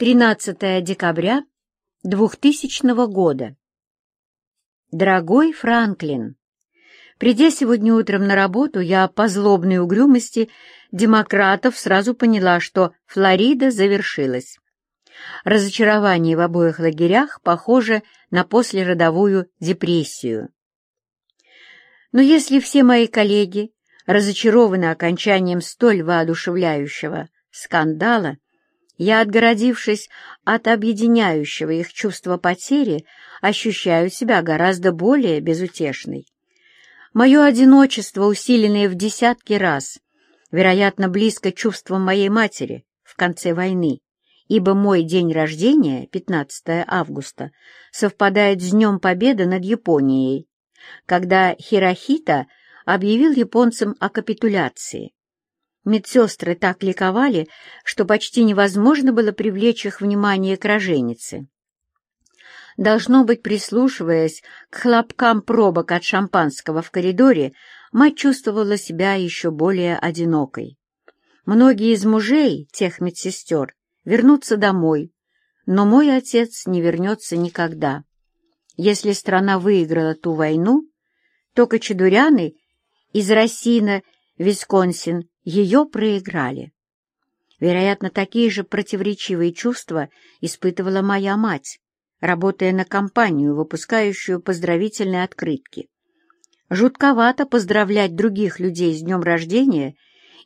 13 декабря 2000 года. Дорогой Франклин, придя сегодня утром на работу, я по злобной угрюмости демократов сразу поняла, что Флорида завершилась. Разочарование в обоих лагерях похоже на послеродовую депрессию. Но если все мои коллеги разочарованы окончанием столь воодушевляющего скандала, я, отгородившись от объединяющего их чувства потери, ощущаю себя гораздо более безутешной. Мое одиночество, усиленное в десятки раз, вероятно, близко чувствам моей матери в конце войны, ибо мой день рождения, 15 августа, совпадает с Днем Победы над Японией, когда Хирохита объявил японцам о капитуляции. Медсестры так ликовали, что почти невозможно было привлечь их внимание к роженице. Должно быть, прислушиваясь к хлопкам пробок от шампанского в коридоре, мать чувствовала себя еще более одинокой. Многие из мужей, тех медсестер, вернутся домой, но мой отец не вернется никогда. Если страна выиграла ту войну, то кочедуряны из Росина, Висконсин, ее проиграли. Вероятно, такие же противоречивые чувства испытывала моя мать, работая на компанию, выпускающую поздравительные открытки. Жутковато поздравлять других людей с днем рождения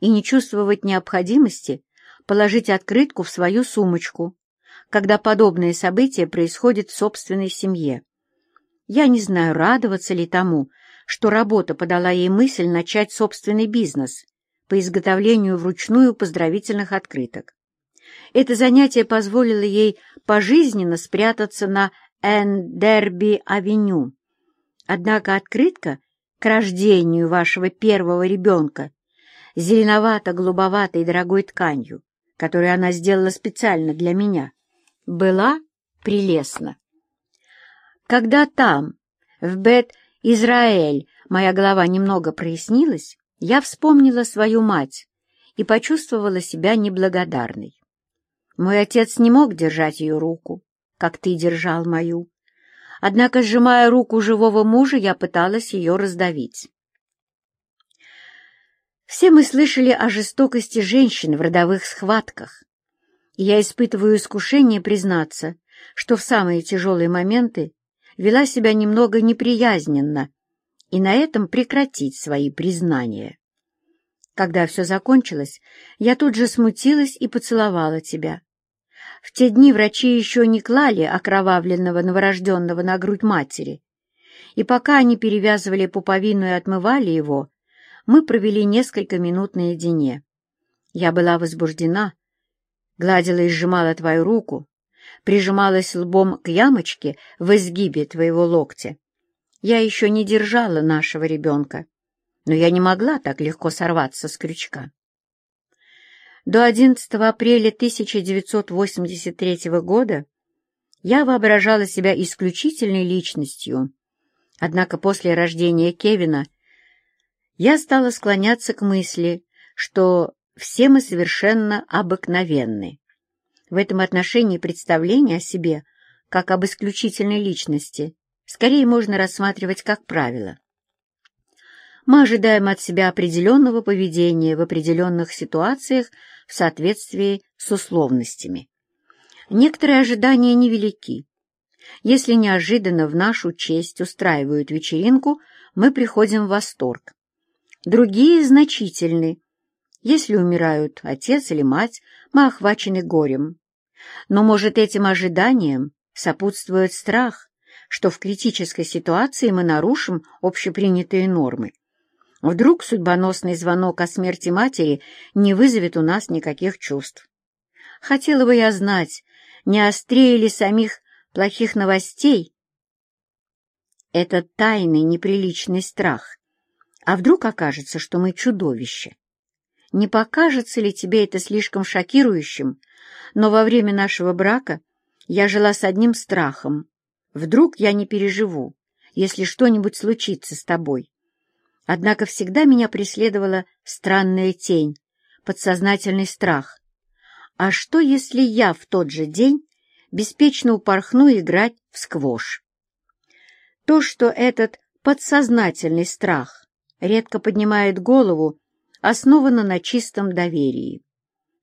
и не чувствовать необходимости положить открытку в свою сумочку, когда подобные события происходят в собственной семье. Я не знаю, радоваться ли тому, что работа подала ей мысль начать собственный бизнес по изготовлению вручную поздравительных открыток. Это занятие позволило ей пожизненно спрятаться на Эндерби-авеню. Однако открытка к рождению вашего первого ребенка зеленовато-голубоватой дорогой тканью, которую она сделала специально для меня, была прелестна. Когда там, в Бет-Израэль, моя голова немного прояснилась, я вспомнила свою мать и почувствовала себя неблагодарной. Мой отец не мог держать ее руку, как ты держал мою. Однако, сжимая руку живого мужа, я пыталась ее раздавить. Все мы слышали о жестокости женщин в родовых схватках, и я испытываю искушение признаться, что в самые тяжелые моменты вела себя немного неприязненно и на этом прекратить свои признания. Когда все закончилось, я тут же смутилась и поцеловала тебя. В те дни врачи еще не клали окровавленного новорожденного на грудь матери, и пока они перевязывали пуповину и отмывали его, мы провели несколько минут наедине. Я была возбуждена, гладила и сжимала твою руку, прижималась лбом к ямочке в изгибе твоего локтя. Я еще не держала нашего ребенка, но я не могла так легко сорваться с крючка. До 11 апреля 1983 года я воображала себя исключительной личностью, однако после рождения Кевина я стала склоняться к мысли, что все мы совершенно обыкновенны. В этом отношении представление о себе, как об исключительной личности, скорее можно рассматривать как правило. Мы ожидаем от себя определенного поведения в определенных ситуациях в соответствии с условностями. Некоторые ожидания невелики. Если неожиданно в нашу честь устраивают вечеринку, мы приходим в восторг. Другие значительны. Если умирают отец или мать, мы охвачены горем. Но, может, этим ожиданиям сопутствует страх, что в критической ситуации мы нарушим общепринятые нормы. Вдруг судьбоносный звонок о смерти матери не вызовет у нас никаких чувств. Хотела бы я знать, не острее ли самих плохих новостей этот тайный неприличный страх. А вдруг окажется, что мы чудовище? Не покажется ли тебе это слишком шокирующим, но во время нашего брака я жила с одним страхом. Вдруг я не переживу, если что-нибудь случится с тобой. Однако всегда меня преследовала странная тень, подсознательный страх. а что, если я в тот же день беспечно упорхну играть в сквош? То, что этот подсознательный страх редко поднимает голову, основано на чистом доверии.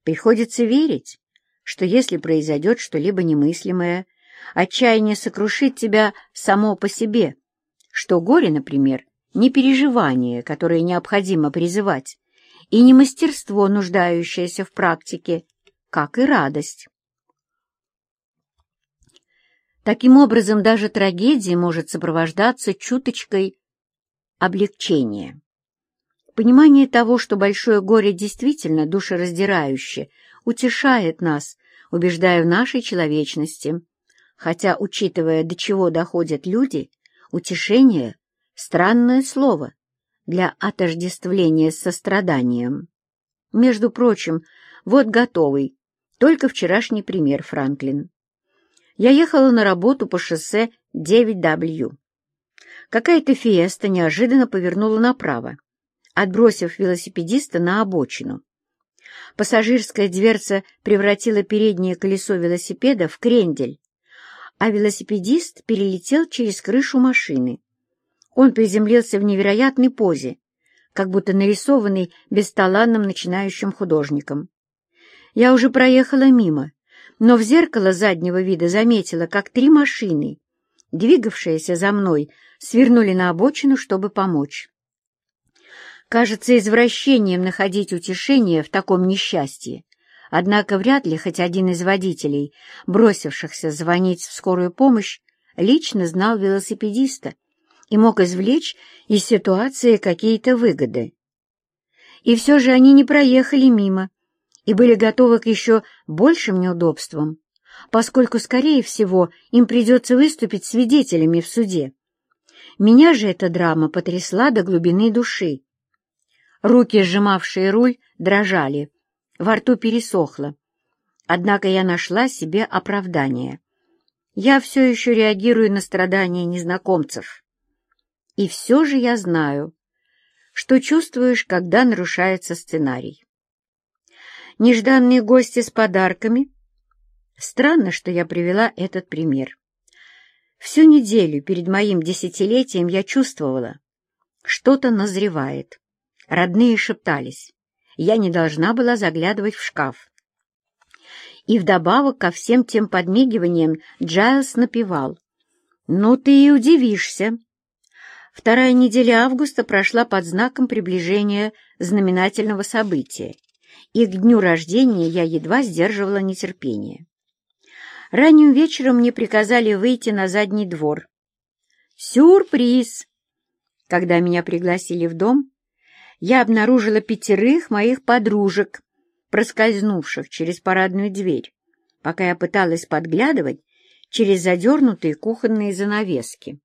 Приходится верить, что если произойдет что-либо немыслимое, отчаяние сокрушит тебя само по себе, что горе, например, не переживание, которое необходимо призывать, и не мастерство, нуждающееся в практике, как и радость. Таким образом, даже трагедия может сопровождаться чуточкой облегчения. Понимание того, что большое горе действительно душераздирающе, утешает нас, убеждая в нашей человечности. Хотя, учитывая, до чего доходят люди, утешение — странное слово для отождествления с состраданием. Между прочим, вот готовый, только вчерашний пример, Франклин. Я ехала на работу по шоссе 9W. Какая-то фиеста неожиданно повернула направо, отбросив велосипедиста на обочину. Пассажирская дверца превратила переднее колесо велосипеда в крендель, а велосипедист перелетел через крышу машины. Он приземлился в невероятной позе, как будто нарисованный бесталанным начинающим художником. Я уже проехала мимо, но в зеркало заднего вида заметила, как три машины, двигавшиеся за мной, свернули на обочину, чтобы помочь. Кажется извращением находить утешение в таком несчастье, однако вряд ли хоть один из водителей, бросившихся звонить в скорую помощь, лично знал велосипедиста и мог извлечь из ситуации какие-то выгоды. И все же они не проехали мимо и были готовы к еще большим неудобствам, поскольку, скорее всего, им придется выступить свидетелями в суде. Меня же эта драма потрясла до глубины души. Руки, сжимавшие руль, дрожали, во рту пересохло. Однако я нашла себе оправдание. Я все еще реагирую на страдания незнакомцев. И все же я знаю, что чувствуешь, когда нарушается сценарий. Нежданные гости с подарками. Странно, что я привела этот пример. Всю неделю перед моим десятилетием я чувствовала, что-то назревает. Родные шептались. Я не должна была заглядывать в шкаф. И вдобавок ко всем тем подмигиваниям Джайлс напевал. «Ну ты и удивишься». Вторая неделя августа прошла под знаком приближения знаменательного события, и к дню рождения я едва сдерживала нетерпение. Ранним вечером мне приказали выйти на задний двор. Сюрприз! Когда меня пригласили в дом, я обнаружила пятерых моих подружек, проскользнувших через парадную дверь, пока я пыталась подглядывать через задернутые кухонные занавески.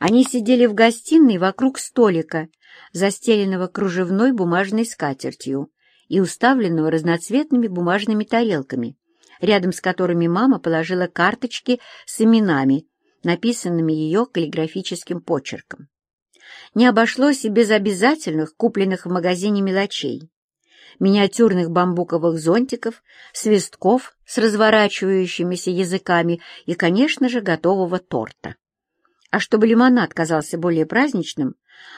Они сидели в гостиной вокруг столика, застеленного кружевной бумажной скатертью и уставленного разноцветными бумажными тарелками, рядом с которыми мама положила карточки с именами, написанными ее каллиграфическим почерком не обошлось и без обязательных, купленных в магазине мелочей. Миниатюрных бамбуковых зонтиков, свистков с разворачивающимися языками и, конечно же, готового торта. А чтобы лимонад казался более праздничным,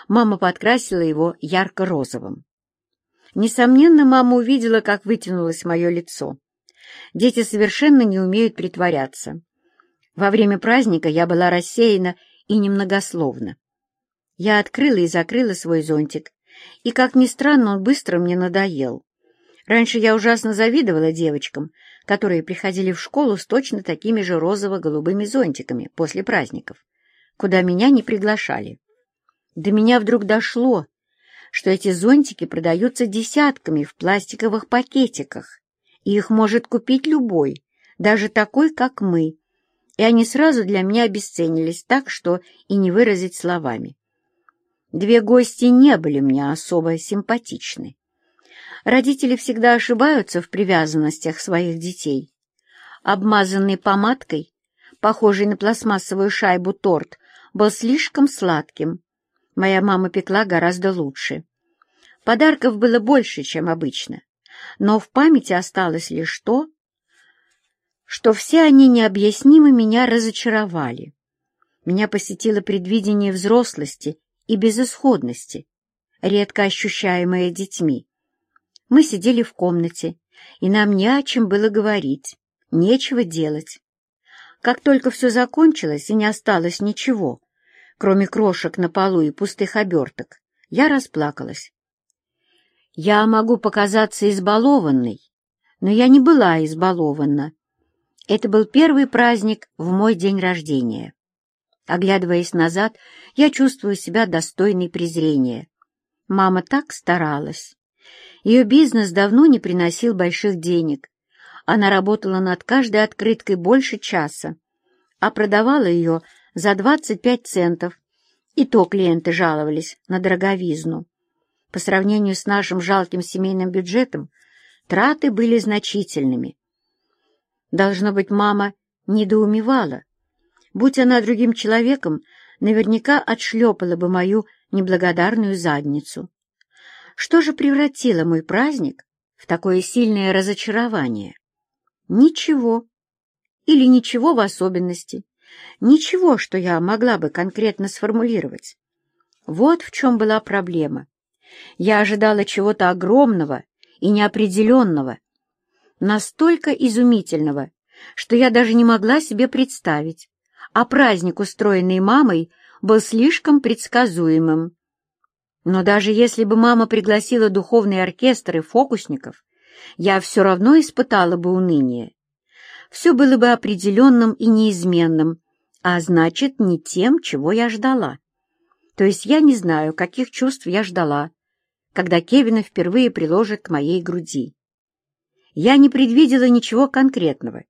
мама подкрасила его ярко-розовым. Несомненно, мама увидела, как вытянулось мое лицо. Дети совершенно не умеют притворяться. Во время праздника я была рассеяна и немногословна. Я открыла и закрыла свой зонтик, и, как ни странно, он быстро мне надоел. Раньше я ужасно завидовала девочкам, которые приходили в школу с точно такими же розово-голубыми зонтиками после праздников, куда меня не приглашали. До меня вдруг дошло, что эти зонтики продаются десятками в пластиковых пакетиках, и их может купить любой, даже такой, как мы, и они сразу для меня обесценились так, что и не выразить словами. Две гости не были мне особо симпатичны. Родители всегда ошибаются в привязанностях своих детей. Обмазанный помадкой, похожий на пластмассовую шайбу торт, был слишком сладким. Моя мама пекла гораздо лучше. Подарков было больше, чем обычно, но в памяти осталось лишь то, что все они необъяснимо меня разочаровали. Меня посетило предвидение взрослости и безысходности, редко ощущаемое детьми. Мы сидели в комнате, и нам не о чем было говорить, нечего делать. Как только все закончилось и не осталось ничего, кроме крошек на полу и пустых оберток, я расплакалась. Я могу показаться избалованной, но я не была избалована. Это был первый праздник в мой день рождения. Оглядываясь назад, я чувствую себя достойной презрения. Мама так старалась. Ее бизнес давно не приносил больших денег. Она работала над каждой открыткой больше часа, а продавала ее за 25 центов. И то клиенты жаловались на дороговизну. По сравнению с нашим жалким семейным бюджетом, траты были значительными. Должно быть, мама недоумевала. Будь она другим человеком, наверняка отшлепала бы мою неблагодарную задницу. Что же превратило мой праздник в такое сильное разочарование? Ничего. Или ничего в особенности. Ничего, что я могла бы конкретно сформулировать. Вот в чем была проблема. Я ожидала чего-то огромного и неопределенного, настолько изумительного, что я даже не могла себе представить, а праздник, устроенный мамой, был слишком предсказуемым. Но даже если бы мама пригласила духовный оркестр и фокусников, я все равно испытала бы уныние. Все было бы определенным и неизменным, а значит, не тем, чего я ждала. То есть я не знаю, каких чувств я ждала, когда Кевина впервые приложит к моей груди. Я не предвидела ничего конкретного.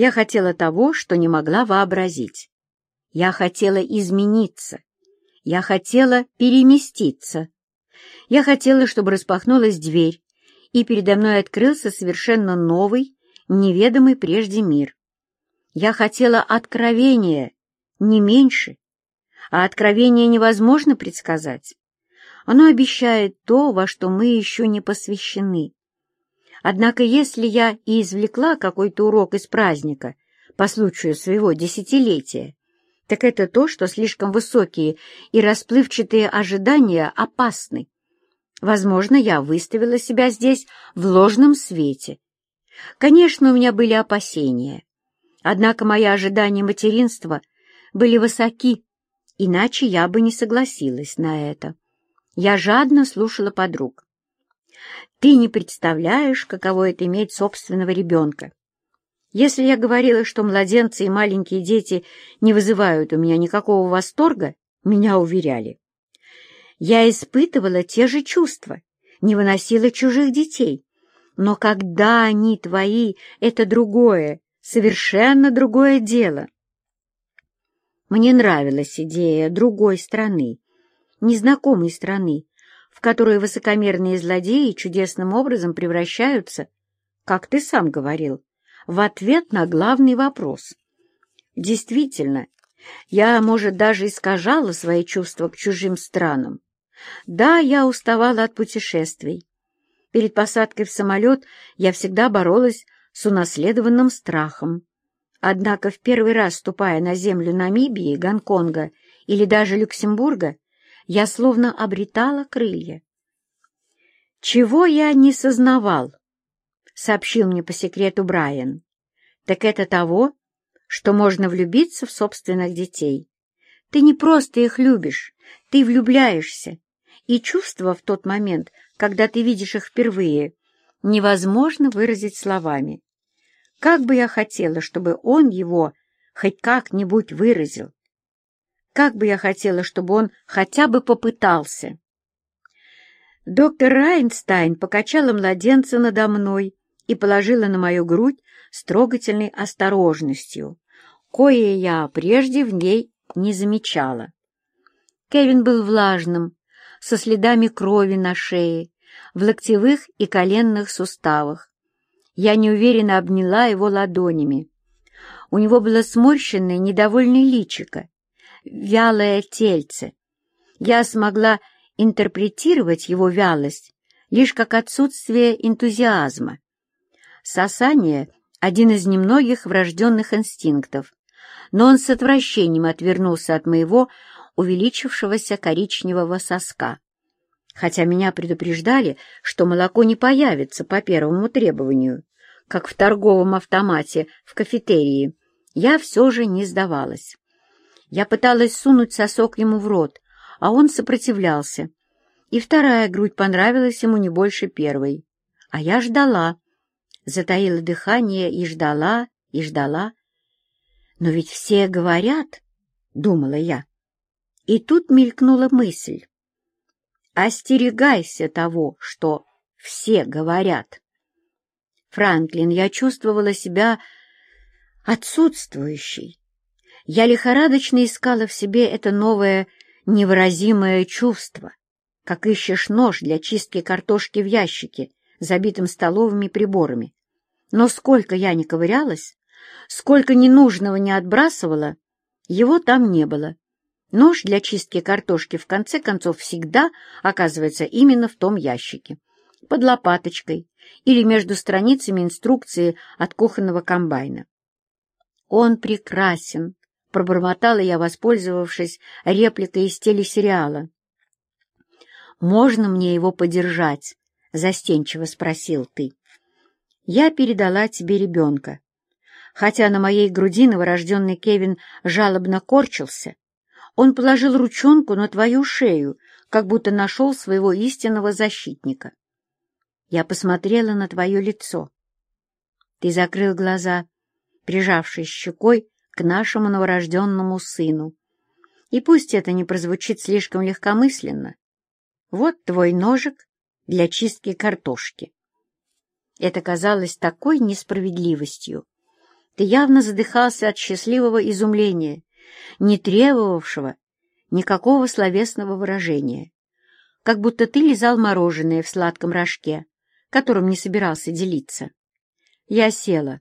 Я хотела того, что не могла вообразить. Я хотела измениться. Я хотела переместиться. Я хотела, чтобы распахнулась дверь, и передо мной открылся совершенно новый, неведомый прежде мир. Я хотела откровения, не меньше. А откровение невозможно предсказать. Оно обещает то, во что мы еще не посвящены. Однако если я и извлекла какой-то урок из праздника по случаю своего десятилетия, так это то, что слишком высокие и расплывчатые ожидания опасны. Возможно, я выставила себя здесь в ложном свете. Конечно, у меня были опасения. Однако мои ожидания материнства были высоки, иначе я бы не согласилась на это. Я жадно слушала подруг. «Ты не представляешь, каково это иметь собственного ребенка. Если я говорила, что младенцы и маленькие дети не вызывают у меня никакого восторга, меня уверяли. Я испытывала те же чувства, не выносила чужих детей. Но когда они твои, это другое, совершенно другое дело. Мне нравилась идея другой страны, незнакомой страны, в которой высокомерные злодеи чудесным образом превращаются, как ты сам говорил, в ответ на главный вопрос. Действительно, я, может, даже искажала свои чувства к чужим странам. Да, я уставала от путешествий. Перед посадкой в самолет я всегда боролась с унаследованным страхом. Однако в первый раз, ступая на землю Намибии, Гонконга или даже Люксембурга, я словно обретала крылья. «Чего я не сознавал?» — сообщил мне по секрету Брайан. «Так это того, что можно влюбиться в собственных детей. Ты не просто их любишь, ты влюбляешься, и чувство в тот момент, когда ты видишь их впервые, невозможно выразить словами. Как бы я хотела, чтобы он его хоть как-нибудь выразил. Как бы я хотела, чтобы он хотя бы попытался. Доктор Райнстайн покачала младенца надо мной и положила на мою грудь с трогательной осторожностью, кое я прежде в ней не замечала. Кевин был влажным, со следами крови на шее, в локтевых и коленных суставах. Я неуверенно обняла его ладонями. У него было сморщенное, недовольное личико, вялое тельце. Я смогла интерпретировать его вялость лишь как отсутствие энтузиазма. Сосание — один из немногих врожденных инстинктов, но он с отвращением отвернулся от моего увеличившегося коричневого соска. Хотя меня предупреждали, что молоко не появится по первому требованию, как в торговом автомате в кафетерии, я все же не сдавалась. Я пыталась сунуть сосок ему в рот, а он сопротивлялся. И вторая грудь понравилась ему не больше первой. А я ждала, затаила дыхание и ждала, и ждала. Но ведь все говорят, — думала я. И тут мелькнула мысль. Остерегайся того, что все говорят. Франклин, я чувствовала себя отсутствующей. Я лихорадочно искала в себе это новое невыразимое чувство, как ищешь нож для чистки картошки в ящике, забитым столовыми приборами. Но сколько я не ковырялась, сколько ненужного не отбрасывала, его там не было. Нож для чистки картошки в конце концов всегда оказывается именно в том ящике, под лопаточкой или между страницами инструкции от кухонного комбайна. «Он прекрасен», — пробормотала я, воспользовавшись репликой из телесериала. «Можно мне его подержать?» — застенчиво спросил ты. «Я передала тебе ребенка. Хотя на моей груди новорожденный Кевин жалобно корчился, он положил ручонку на твою шею, как будто нашел своего истинного защитника. Я посмотрела на твое лицо. Ты закрыл глаза, прижавшись щекой к нашему новорожденному сыну. И пусть это не прозвучит слишком легкомысленно, вот твой ножик для чистки картошки. Это казалось такой несправедливостью. Ты явно задыхался от счастливого изумления, не требовавшего никакого словесного выражения, как будто ты лизал мороженое в сладком рожке, которым не собирался делиться. Я села.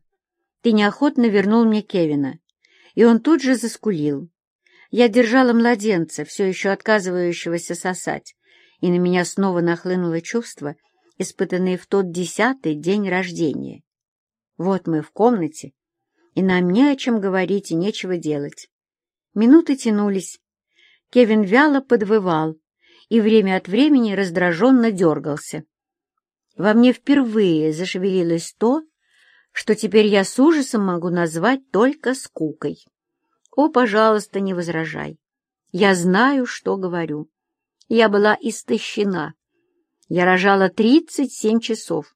Ты неохотно вернул мне Кевина, и он тут же заскулил. Я держала младенца, все еще отказывающегося сосать, и на меня снова нахлынуло чувство, испытанное в тот десятый день рождения. Вот мы в комнате, и нам не о чем говорить и нечего делать. Минуты тянулись. Кевин вяло подвывал и время от времени раздраженно дергался. Во мне впервые зашевелилось то, что теперь я с ужасом могу назвать только скукой. О, пожалуйста, не возражай. Я знаю, что говорю. Я была истощена. Я рожала 37 часов.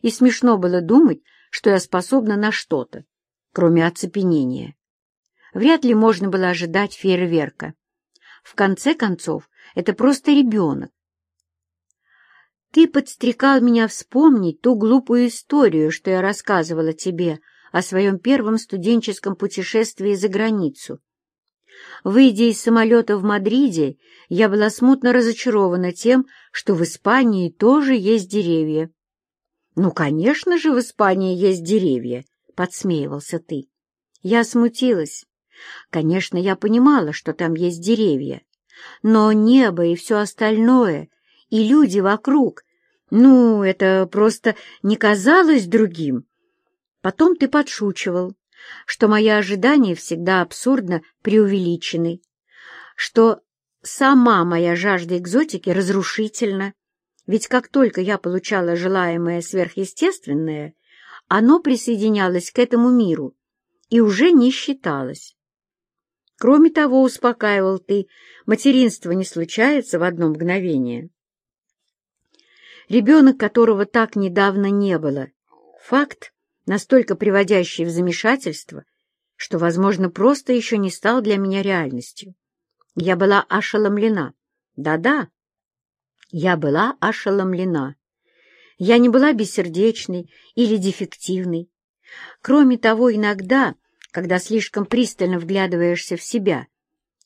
И смешно было думать, что я способна на что-то, кроме оцепенения. Вряд ли можно было ожидать фейерверка. В конце концов, это просто ребенок, ты подстрекал меня вспомнить ту глупую историю, что я рассказывала тебе о своем первом студенческом путешествии за границу. Выйдя из самолета в Мадриде, я была смутно разочарована тем, что в Испании тоже есть деревья. «Ну, конечно же, в Испании есть деревья», — подсмеивался ты. Я смутилась. Конечно, я понимала, что там есть деревья, но небо и все остальное — и люди вокруг. Ну, это просто не казалось другим. Потом ты подшучивал, что мои ожидания всегда абсурдно преувеличены, что сама моя жажда экзотики разрушительна, ведь как только я получала желаемое сверхъестественное, оно присоединялось к этому миру и уже не считалось. Кроме того, успокаивал ты, материнство не случается в одно мгновение. Ребенок, которого так недавно не было. Факт, настолько приводящий в замешательство, что, возможно, просто еще не стал для меня реальностью. Я была ошеломлена. Да-да, я была ошеломлена. Я не была бессердечной или дефективной. Кроме того, иногда, когда слишком пристально вглядываешься в себя,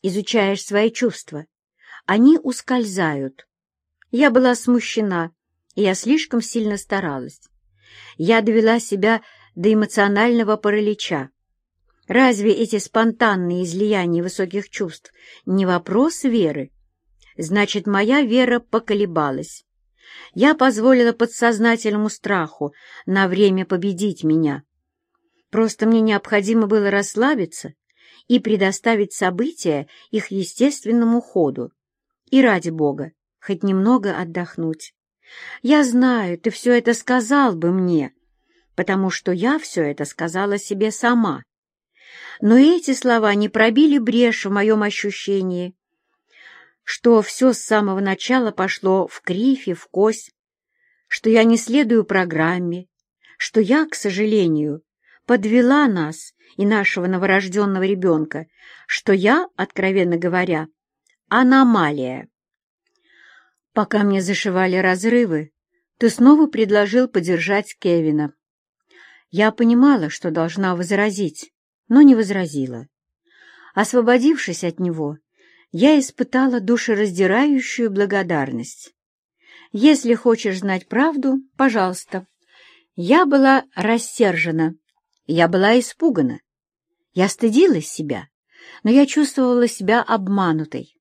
изучаешь свои чувства, они ускользают. Я была смущена, я слишком сильно старалась. Я довела себя до эмоционального паралича. Разве эти спонтанные излияния высоких чувств не вопрос веры? Значит, моя вера поколебалась. Я позволила подсознательному страху на время победить меня. Просто мне необходимо было расслабиться и предоставить события их естественному ходу. И ради Бога, хоть немного отдохнуть. Я знаю, ты все это сказал бы мне, потому что я все это сказала себе сама. Но эти слова не пробили брешь в моем ощущении, что все с самого начала пошло в кривь и в кость, что я не следую программе, что я, к сожалению, подвела нас и нашего новорожденного ребенка, что я, откровенно говоря, аномалия. Пока мне зашивали разрывы, ты снова предложил подержать Кевина. Я понимала, что должна возразить, но не возразила. Освободившись от него, я испытала душераздирающую благодарность. Если хочешь знать правду, пожалуйста. Я была рассержена, я была испугана. Я стыдилась себя, но я чувствовала себя обманутой.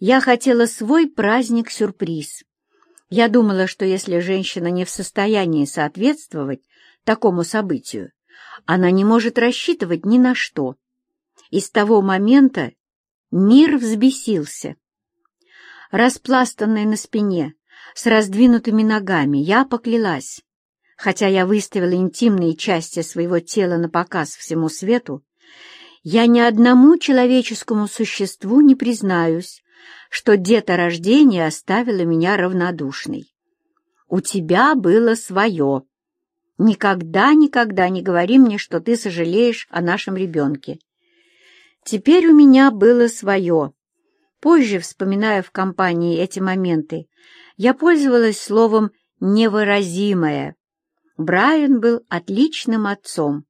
Я хотела свой праздник-сюрприз. Я думала, что если женщина не в состоянии соответствовать такому событию, она не может рассчитывать ни на что. И с того момента мир взбесился. Распластанная на спине, с раздвинутыми ногами, я поклялась. Хотя я выставила интимные части своего тела на показ всему свету, я ни одному человеческому существу не признаюсь, что деторождение оставило меня равнодушной. У тебя было свое. Никогда-никогда не говори мне, что ты сожалеешь о нашем ребенке. Теперь у меня было свое. Позже, вспоминая в компании эти моменты, я пользовалась словом «невыразимое». Брайан был отличным отцом.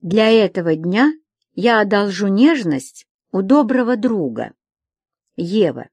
Для этого дня я одолжу нежность у доброго друга. Ева.